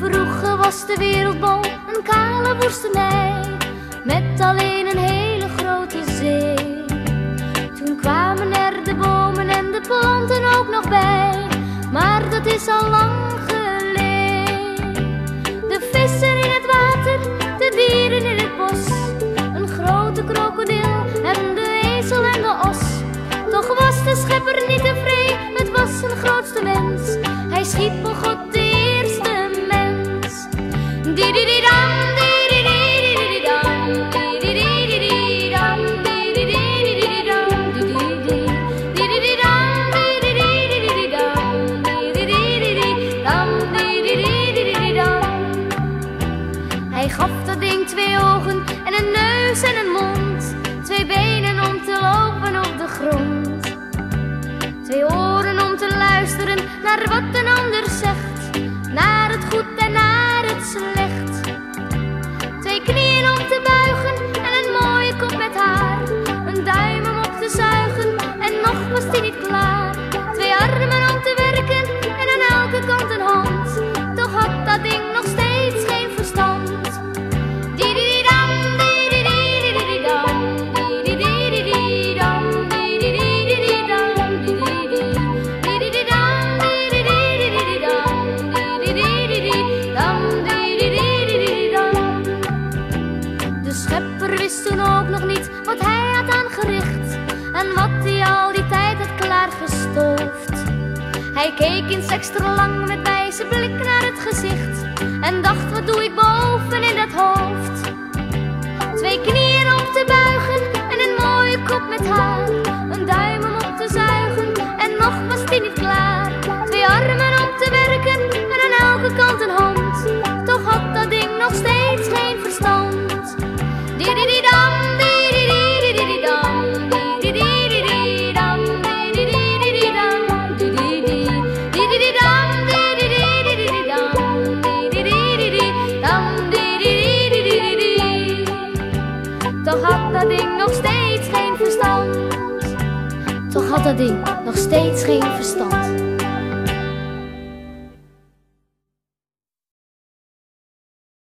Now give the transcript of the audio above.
Vroeger was de wereldbol een kale woestenij met alleen een hele grote zee. Toen kwamen er de bomen en de planten ook nog bij, maar dat is al lang geleden. De vissen in het water, de dieren in het bos, een grote krokodil grootste wens. Hij schiep een God de eerste mens. Di-di-di-dam, di-di-di-di-di-dam, di-di-di-di-di-dam, di-di-di-di-di-dam, di-di-di. Di-di-di-dam, di-di-di-di-di-dam, di-di-di-di-di-dam, di-di-di-di-di-dam. Hij gaf dat ding twee ogen en een neus en een mond. Twee benen wat een ander zegt. Hij keek in lang met wijze blik naar het gezicht en dacht wat doe ik boven in dat hoofd. Twee knieën dat ding nog steeds geen verstand.